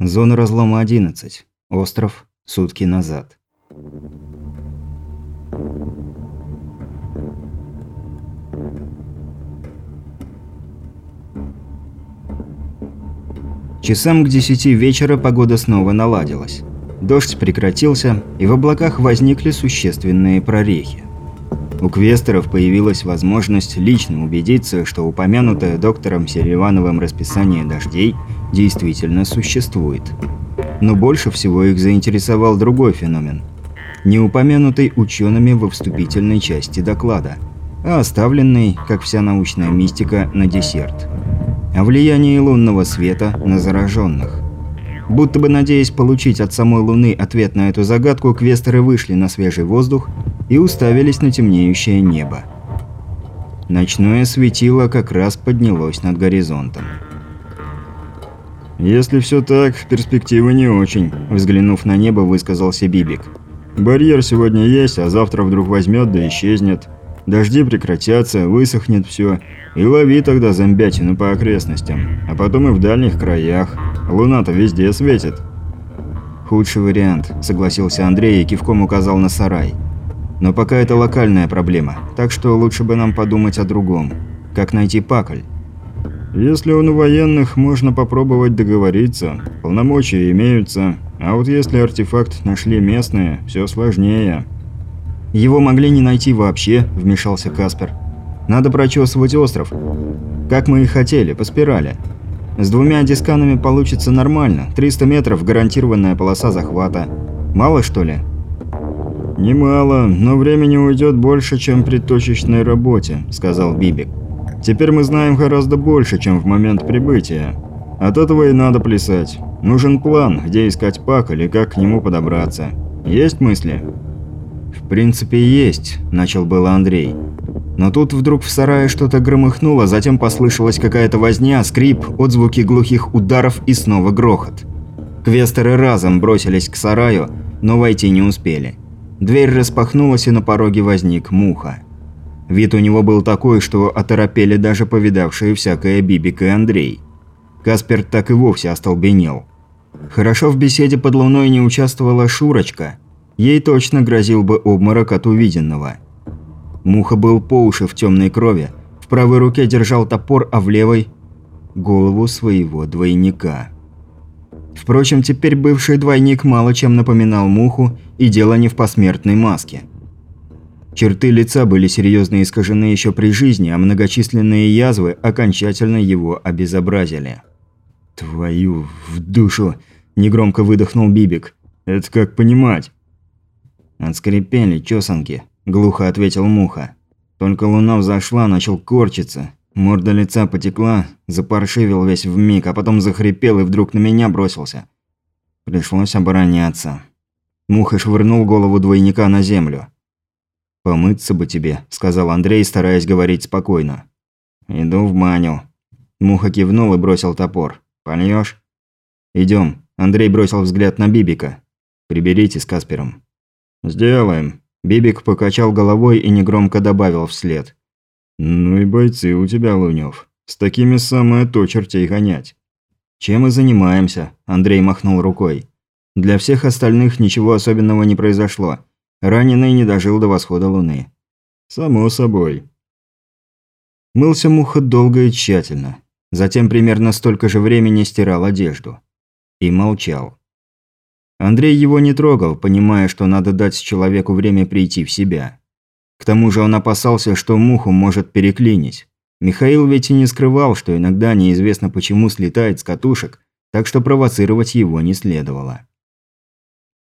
Зона разлома 11. Остров. Сутки назад. Часам к десяти вечера погода снова наладилась. Дождь прекратился, и в облаках возникли существенные прорехи. У квестеров появилась возможность лично убедиться, что упомянутое доктором Селивановым расписание дождей действительно существует. Но больше всего их заинтересовал другой феномен, не упомянутый учеными во вступительной части доклада, а оставленный, как вся научная мистика, на десерт. О влиянии лунного света на зараженных. Будто бы надеясь получить от самой Луны ответ на эту загадку, квестеры вышли на свежий воздух и уставились на темнеющее небо. Ночное светило как раз поднялось над горизонтом. «Если все так, перспективы не очень», – взглянув на небо, высказался Бибик. «Барьер сегодня есть, а завтра вдруг возьмет да исчезнет. Дожди прекратятся, высохнет все, и лови тогда зомбятину по окрестностям, а потом и в дальних краях. Луна-то везде светит». «Худший вариант», – согласился Андрей и кивком указал на сарай. Но пока это локальная проблема, так что лучше бы нам подумать о другом. Как найти Пакль? Если он у военных, можно попробовать договориться. Полномочия имеются. А вот если артефакт нашли местные, все сложнее. Его могли не найти вообще, вмешался Каспер. Надо прочесывать остров. Как мы и хотели, по спирали. С двумя дисканами получится нормально. 300 метров – гарантированная полоса захвата. Мало что ли? «Немало, но времени уйдет больше, чем при точечной работе», – сказал Бибик. «Теперь мы знаем гораздо больше, чем в момент прибытия. От этого и надо плясать. Нужен план, где искать пак или как к нему подобраться. Есть мысли?» «В принципе, есть», – начал было Андрей. Но тут вдруг в сарае что-то громыхнуло, затем послышалась какая-то возня, скрип, отзвуки глухих ударов и снова грохот. Квестеры разом бросились к сараю, но войти не успели. Дверь распахнулась, и на пороге возник Муха. Вид у него был такой, что оторопели даже повидавшие всякое Бибик и Андрей. Каспер так и вовсе остолбенел. Хорошо в беседе под луной не участвовала Шурочка. Ей точно грозил бы обморок от увиденного. Муха был по уши в темной крови, в правой руке держал топор, а в левой – голову своего двойника. Впрочем, теперь бывший двойник мало чем напоминал муху, и дело не в посмертной маске. Черты лица были серьезно искажены еще при жизни, а многочисленные язвы окончательно его обезобразили. «Твою в душу!» – негромко выдохнул Бибик. «Это как понимать?» «Отскрипели чесанки», – глухо ответил Муха. Только луна взошла, начал корчиться. Морда лица потекла, запаршивил весь в миг, а потом захрипел и вдруг на меня бросился. Пришлось обороняться. Муха швырнул голову двойника на землю. «Помыться бы тебе», – сказал Андрей, стараясь говорить спокойно. «Иду в баню». Муха кивнул и бросил топор. «Польёшь?» «Идём». Андрей бросил взгляд на Бибика. «Приберите с Каспером». «Сделаем». Бибик покачал головой и негромко добавил вслед. «Ну и бойцы у тебя, Лунёв. С такими самое то чертей гонять». «Чем и занимаемся», – Андрей махнул рукой. «Для всех остальных ничего особенного не произошло. Раненый не дожил до восхода луны». «Само собой». Мылся Муха долго и тщательно. Затем примерно столько же времени стирал одежду. И молчал. Андрей его не трогал, понимая, что надо дать человеку время прийти в себя. К тому же он опасался, что муху может переклинить. Михаил ведь и не скрывал, что иногда неизвестно почему слетает с катушек, так что провоцировать его не следовало.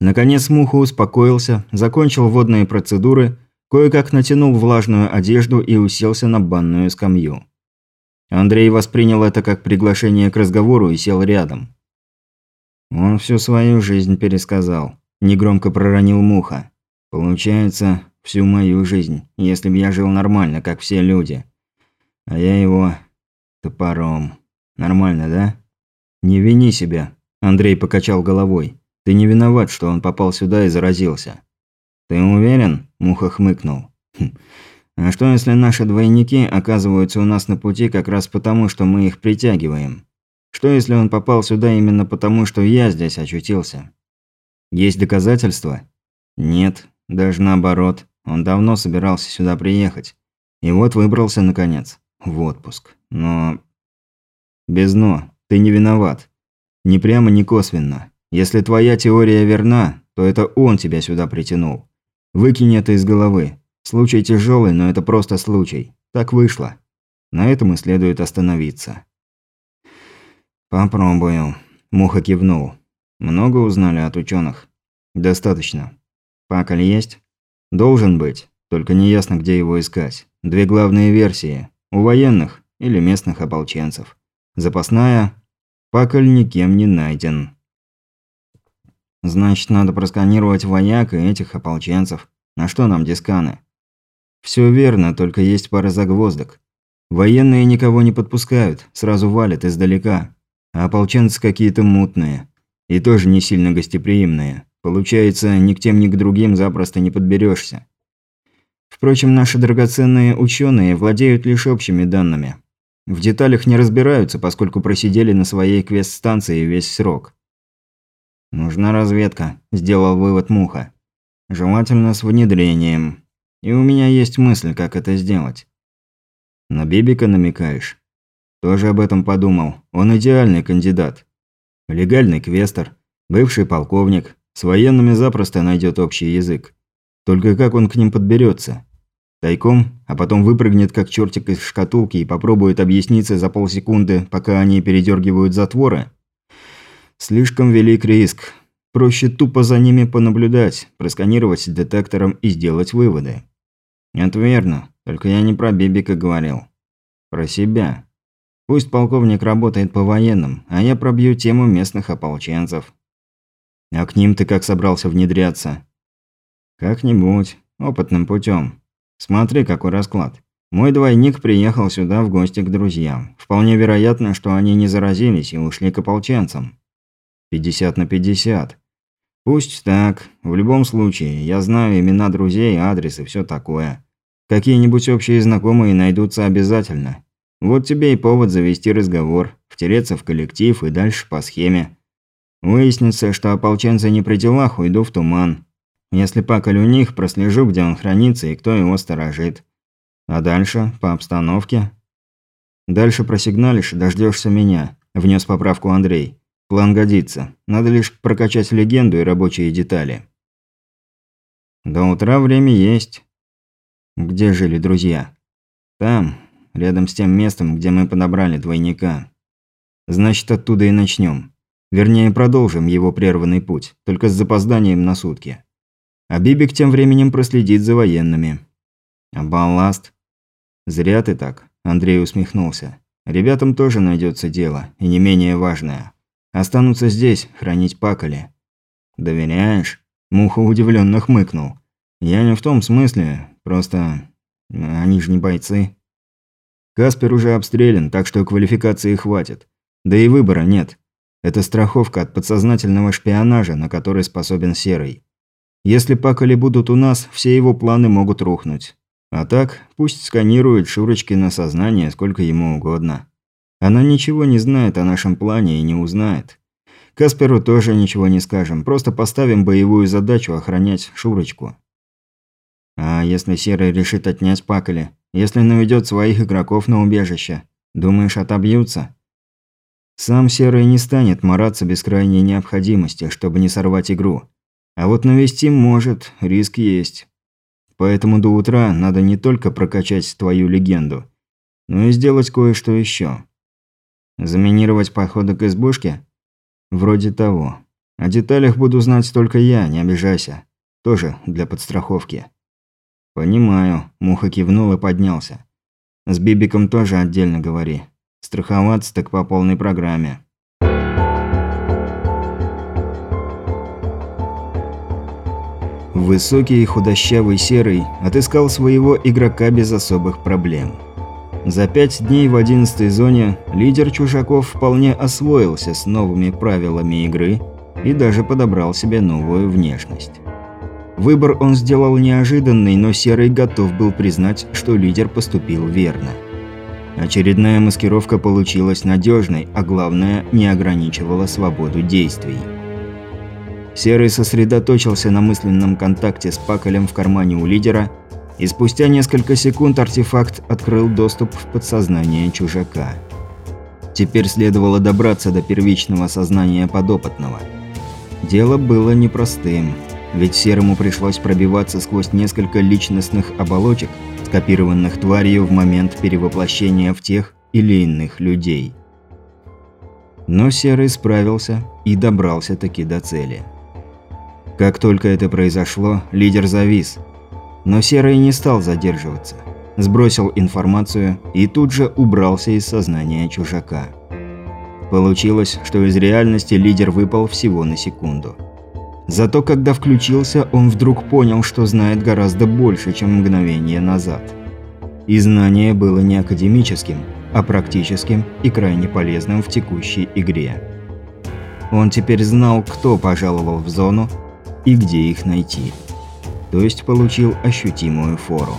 Наконец Муха успокоился, закончил водные процедуры, кое-как натянул влажную одежду и уселся на банную скамью. Андрей воспринял это как приглашение к разговору и сел рядом. Он всю свою жизнь пересказал. Негромко проронил Муха. Получается, всю мою жизнь, если бы я жил нормально, как все люди. А я его топором. Нормально, да? Не вини себя, Андрей покачал головой. Ты не виноват, что он попал сюда и заразился. Ты уверен? Муха хмыкнул. Хм. А что если наши двойники оказываются у нас на пути как раз потому, что мы их притягиваем? Что если он попал сюда именно потому, что я здесь очутился? Есть доказательства? Нет, даже наоборот. Он давно собирался сюда приехать. И вот выбрался, наконец, в отпуск. Но... Без «но». Ты не виноват. Ни прямо, ни косвенно. Если твоя теория верна, то это он тебя сюда притянул. Выкинь это из головы. Случай тяжелый, но это просто случай. Так вышло. На этом и следует остановиться. «Попробую», – Муха кивнул. «Много узнали от ученых. «Достаточно. Пакаль есть?» «Должен быть. Только неясно, где его искать. Две главные версии. У военных или местных ополченцев. Запасная. Пакаль никем не найден». «Значит, надо просканировать вояк и этих ополченцев. На что нам дисканы?» «Все верно, только есть пара загвоздок. Военные никого не подпускают, сразу валят издалека. А ополченцы какие-то мутные. И тоже не сильно гостеприимные. Получается, ни к тем, ни к другим запросто не подберешься. Впрочем, наши драгоценные ученые владеют лишь общими данными. В деталях не разбираются, поскольку просидели на своей квест-станции весь срок. «Нужна разведка», – сделал вывод Муха. «Желательно с внедрением. И у меня есть мысль, как это сделать». «На Бибика намекаешь?» «Тоже об этом подумал. Он идеальный кандидат. Легальный квестер, бывший полковник, с военными запросто найдет общий язык. Только как он к ним подберется? Тайком, а потом выпрыгнет как чертик из шкатулки и попробует объясниться за полсекунды, пока они передергивают затворы? Слишком велик риск. Проще тупо за ними понаблюдать, просканировать детектором и сделать выводы. Это верно, только я не про Бибика говорил. Про себя. Пусть полковник работает по военным, а я пробью тему местных ополченцев. А к ним ты как собрался внедряться? Как-нибудь, опытным путем. Смотри, какой расклад. Мой двойник приехал сюда в гости к друзьям. Вполне вероятно, что они не заразились и ушли к ополченцам. 50 на 50. Пусть так. В любом случае, я знаю имена друзей, адрес и все такое. Какие-нибудь общие знакомые найдутся обязательно. Вот тебе и повод завести разговор, втереться в коллектив и дальше по схеме. Выяснится, что ополченцы не при делах, уйду в туман. Если пакаль у них, прослежу, где он хранится и кто его сторожит. А дальше, по обстановке. Дальше просигналишь, дождешься меня, внес поправку Андрей. План годится. Надо лишь прокачать легенду и рабочие детали. До утра время есть. Где жили друзья? Там, рядом с тем местом, где мы подобрали двойника. Значит, оттуда и начнем. Вернее, продолжим его прерванный путь, только с запозданием на сутки. А Бибик тем временем проследит за военными. А балласт? Зря ты так, Андрей усмехнулся. Ребятам тоже найдется дело, и не менее важное. Останутся здесь, хранить пакали. Доверяешь? Муха удивленно хмыкнул. Я не в том смысле, просто... Они же не бойцы. Каспер уже обстрелян, так что квалификации хватит. Да и выбора нет. Это страховка от подсознательного шпионажа, на который способен Серый. Если Пакали будут у нас, все его планы могут рухнуть. А так, пусть сканирует Шурочки на сознание сколько ему угодно. Она ничего не знает о нашем плане и не узнает. Касперу тоже ничего не скажем, просто поставим боевую задачу охранять Шурочку. А если Серый решит отнять Пакали? Если наведет своих игроков на убежище? Думаешь, отобьются? Сам Серый не станет мараться без крайней необходимости, чтобы не сорвать игру. А вот навести может, риск есть. Поэтому до утра надо не только прокачать твою легенду, но и сделать кое-что еще. Заминировать походы к избушке? Вроде того. О деталях буду знать только я, не обижайся. Тоже для подстраховки. Понимаю, Муха кивнул и поднялся. С Бибиком тоже отдельно говори. Страховаться так по полной программе. Высокий и худощавый Серый отыскал своего игрока без особых проблем. За пять дней в одиннадцатой зоне лидер чужаков вполне освоился с новыми правилами игры и даже подобрал себе новую внешность. Выбор он сделал неожиданный, но Серый готов был признать, что лидер поступил верно. Очередная маскировка получилась надежной, а главное, не ограничивала свободу действий. Серый сосредоточился на мысленном контакте с паколем в кармане у лидера, и спустя несколько секунд артефакт открыл доступ в подсознание чужака. Теперь следовало добраться до первичного сознания подопытного. Дело было непростым, ведь Серому пришлось пробиваться сквозь несколько личностных оболочек, скопированных тварью в момент перевоплощения в тех или иных людей. Но Серый справился и добрался таки до цели. Как только это произошло, лидер завис. Но Серый не стал задерживаться. Сбросил информацию и тут же убрался из сознания чужака. Получилось, что из реальности лидер выпал всего на секунду. Зато когда включился, он вдруг понял, что знает гораздо больше, чем мгновение назад. И знание было не академическим, а практическим и крайне полезным в текущей игре. Он теперь знал, кто пожаловал в зону и где их найти. То есть получил ощутимую фору.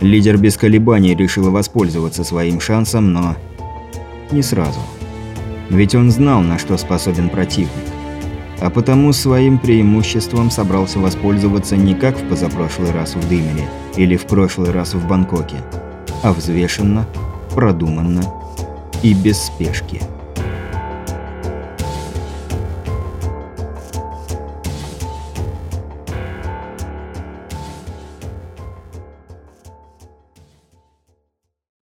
Лидер без колебаний решил воспользоваться своим шансом, но... Не сразу. Ведь он знал, на что способен противник. А потому своим преимуществом собрался воспользоваться не как в позапрошлый раз в Дымере или в прошлый раз в Бангкоке, а взвешенно, продуманно и без спешки.